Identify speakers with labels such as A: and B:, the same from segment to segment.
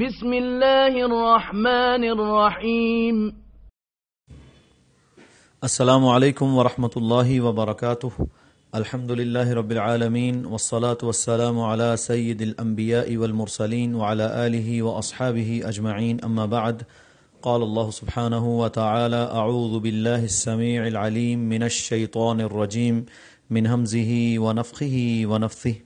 A: بسم الله الرحمن الرحيم
B: السلام علیکم ورحمۃ اللہ وبرکاتہ۔ الحمد للہ رب العالمین والصلاة والسلام على سید الانبیاء والمرسلین وعلى آلہ واصحابہ اجمعین، اما بعد۔ قال اللہ سبحانہ وتعالى اعوذ باللہ السمیع العلیم من الشیطان الرجیم، من حمزه ونفخه ونفثه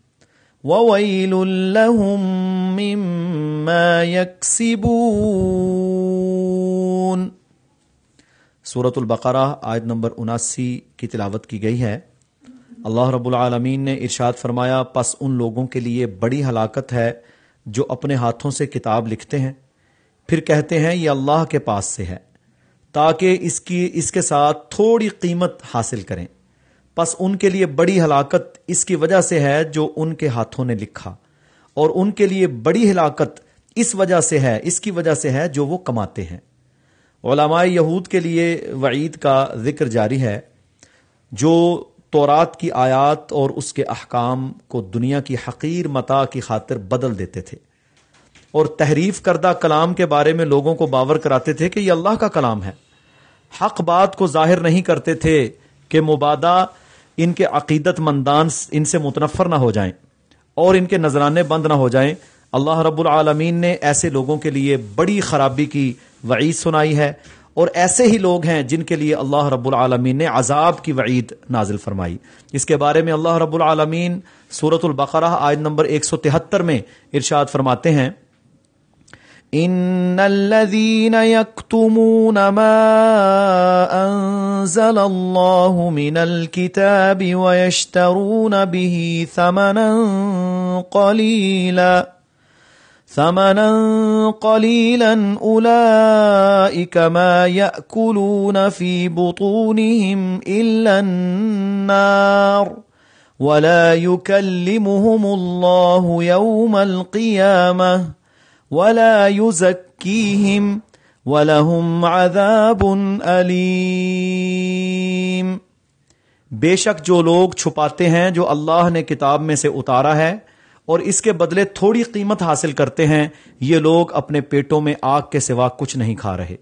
B: وويل لهم مما يكسبون سورة البقرہ آیت نمبر اناسی کی تلاوت کی گئی ہے۔ اللہ رب العالمین نے ارشاد فرمایا، پس ان لوگوں کے لیے بڑی ہلاکت ہے جو اپنے ہاتھوں سے کتاب لکھتے ہیں۔ پھر کہتے ہیں، یہ اللہ کے پاس سے ہے، تاکہ اس کی، اس کے ساتھ تھوڑی قیمت حاصل کریں۔ پس ان کے لیے بڑی ہلاکت اس کی وجہ سے ہے جو ان کے ہاتھوں نے لکھا اور ان کے لیے بڑی ہلاکت اس وجہ سے ہے، اس کی وجہ سے ہے جو وہ کماتے ہیں۔ علماء یہود کے لیے وعید کا ذکر جاری ہے، جو تورات کی آیات اور اس کے احکام کو دنیا کی حقیر متا کی خاطر بدل دیتے تھے۔ اور تحریف کردہ کلام کے بارے میں لوگوں کو باور کراتے تھے کہ یہ اللہ کا کلام ہے۔ حق بات کو ظاہر نہیں کرتے تھے کہ مبادہ ان کے عقیدت مندان ان سے متنفر نہ ہو جائیں اور ان کے نذرانے بند نہ ہو جائیں۔ اللہ رب العالمین نے ایسے لوگوں کے لیے بڑی خرابی کی وعید سنائی ہے اور ایسے ہی لوگ ہیں جن کے لیے اللہ رب العالمین نے عذاب کی وعید نازل فرمائی۔ اس کے بارے میں اللہ رب العالمین سورت البقرہ آیت نمبر 173 میں ارشاد فرماتے ہیں۔ ان الذين يكتمون ما انزل الله من الكتاب ويشترون به ثمنا قليلا ثمنا قليلا اولئك ما ياكلون في بطونهم الا النار ولا يكلمهم الله يوم القيامه ولا يزكيهم ولهم عذاب عليم بے شک جو لوگ چھپاتے ہیں جو اللہ نے کتاب میں سے اتارا ہے اور اس کے بدلے تھوڑی قیمت حاصل کرتے ہیں، یہ لوگ اپنے پیٹوں میں آگ کے سوا کچھ نہیں کھا رہے۔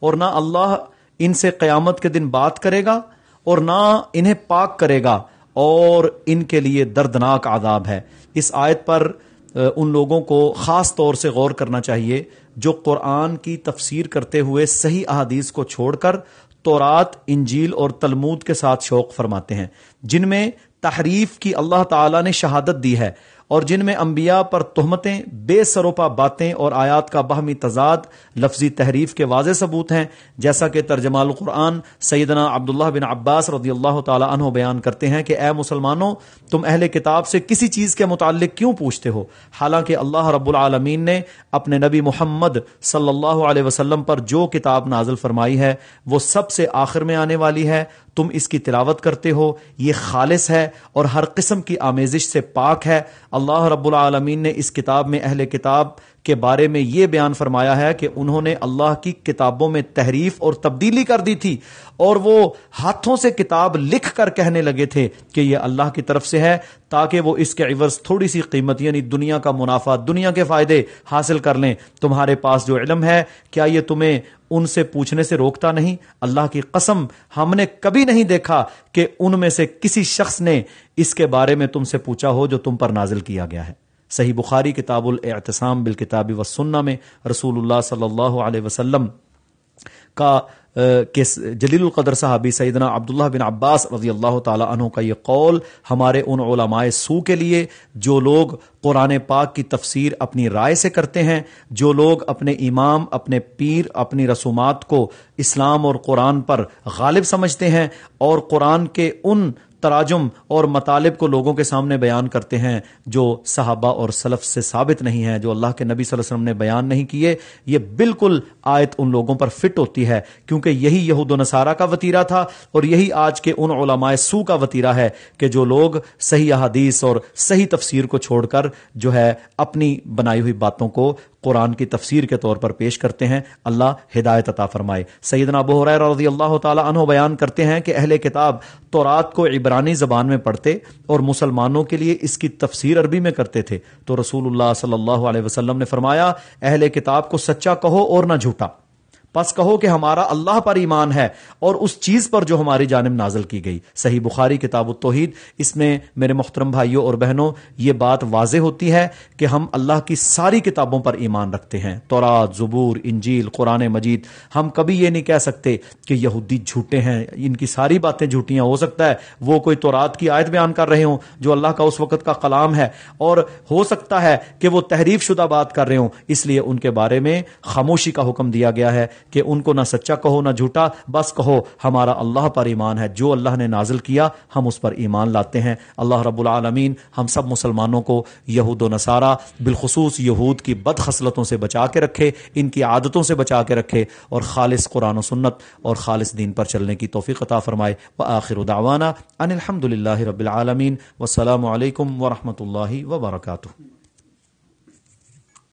B: اور نہ اللہ ان سے قیامت کے دن بات کرے گا اور نہ انہیں پاک کرے گا اور ان کے لیے دردناک عذاب ہے۔ اس آیت پر ان لوگوں کو خاص طور سے غور کرنا چاہیے جو قرآن کی تفسیر کرتے ہوئے صحیح احادیث کو چھوڑ کر تورات، انجیل اور تلمود کے ساتھ شوق فرماتے ہیں، جن میں تحریف کی اللہ تعالی نے شہادت دی ہے۔ اور جن میں انبیاء پر تہمتیں، بے سروپا باتیں اور آیات کا باہمی تضاد، لفظی تحریف کے واضح ثبوت ہیں، جیسا کہ ترجمہ القرآن سیدنا عبداللہ بن عباس رضی اللہ تعالی عنہ بیان کرتے ہیں کہ اے مسلمانوں، تم اہل کتاب سے کسی چیز کے متعلق کیوں پوچھتے ہو؟ حالانکہ اللہ رب العالمین نے اپنے نبی محمد صلی اللہ علیہ وسلم پر جو کتاب نازل فرمائی ہے، وہ سب سے آخر میں آنے والی ہے تم اس کی تلاوت کرتے ہو، یہ خالص ہے اور ہر قسم کی آمیزش سے پاک ہے۔ اللہ رب العالمین نے اس کتاب میں اہل کتاب کے بارے میں یہ بیان فرمایا ہے کہ انہوں نے اللہ کی کتابوں میں تحریف اور تبدیلی کر دی تھی اور وہ ہاتھوں سے کتاب لکھ کر کہنے لگے تھے کہ یہ اللہ کی طرف سے ہے تاکہ وہ اس کے عوض تھوڑی سی قیمت یعنی دنیا کا منافع، دنیا کے فائدے حاصل کر لیں۔ تمہارے پاس جو علم ہے، کیا یہ تمہیں ان سے پوچھنے سے روکتا نہیں۔ اللہ کی قسم، ہم نے کبھی نہیں دیکھا کہ ان میں سے کسی شخص نے اس کے بارے میں تم سے پوچھا ہو جو تم پر نازل کیا گیا ہے۔ صحیح بخاری کتاب الاعتصام بالکتاب والسنہ میں رسول اللہ صلی اللہ علیہ وسلم کا جلیل القدر صحابی سیدنا عبداللہ بن عباس رضی اللہ تعالی عنہ کا یہ قول ہمارے ان علماء سو کے لیے جو لوگ قرآن پاک کی تفسیر اپنی رائے سے کرتے ہیں، جو لوگ اپنے امام، اپنے پیر، اپنی رسومات کو اسلام اور قرآن پر غالب سمجھتے ہیں اور قرآن کے ان تراجم اور مطالب کو لوگوں کے سامنے بیان کرتے ہیں جو صحابہ اور سلف سے ثابت نہیں ہے جو اللہ کے نبی صلی اللہ علیہ وسلم نے بیان نہیں کیے، یہ بالکل آیت ان لوگوں پر فٹ ہوتی ہے، کیونکہ یہی یہود و نصارہ کا وطیرہ تھا اور یہی آج کے ان علماء سو کا وطیرہ ہے کہ جو لوگ صحیح احادیث اور صحیح تفسیر کو چھوڑ کر جو ہے اپنی بنائی ہوئی باتوں کو قرآن کی تفسیر کے طور پر پیش کرتے ہیں، اللہ ہدایت عطا فرمائے۔ سیدنا ابو حریر رضی اللہ تعالی عنہ بیان کرتے ہیں کہ اہل کتاب تورات کو عبرانی زبان میں پڑھتے اور مسلمانوں کے لیے اس کی تفسیر عربی میں کرتے تھے تو رسول اللہ صلی اللہ علیہ وسلم نے فرمایا، اہل کتاب کو سچا کہو اور نہ جھوٹا۔ پس کہو کہ ہمارا اللہ پر ایمان ہے اور اس چیز پر جو ہماری جانب نازل کی گئی۔ صحیح بخاری کتاب التوحید، اس میں میرے محترم بھائیوں اور بہنوں، یہ بات واضح ہوتی ہے کہ ہم اللہ کی ساری کتابوں پر ایمان رکھتے ہیں۔ تورات، زبور، انجیل، قرآن مجید، ہم کبھی یہ نہیں کہہ سکتے کہ یہودی جھوٹے ہیں، ان کی ساری باتیں جھوٹیاں ہو سکتا ہے۔ وہ کوئی تورات کی آیت بیان کر رہے ہوں جو اللہ کا اس وقت کا کلام ہے، اور ہو سکتا ہے کہ وہ تحریف شدہ بات کر رہے ہوں۔ اس لیے ان کے بارے میں خاموشی کا حکم دیا گیا ہے۔ کہ ان کو نہ سچا کہو، نہ جھوٹا، بس کہو ہمارا اللہ پر ایمان ہے۔ جو اللہ نے نازل کیا، ہم اس پر ایمان لاتے ہیں۔ اللہ رب العالمین ہم سب مسلمانوں کو یہود و نصارہ، بالخصوص یہود کی بد خصلتوں سے بچا کے رکھے، ان کی عادتوں سے بچا کے رکھے اور خالص قرآن و سنت اور خالص دین پر چلنے کی توفیق عطا فرمائے۔ و آخر دعوانا ان الحمد للہ رب العالمین۔ وسلام علیکم ورحمۃ اللہ وبرکاتہ۔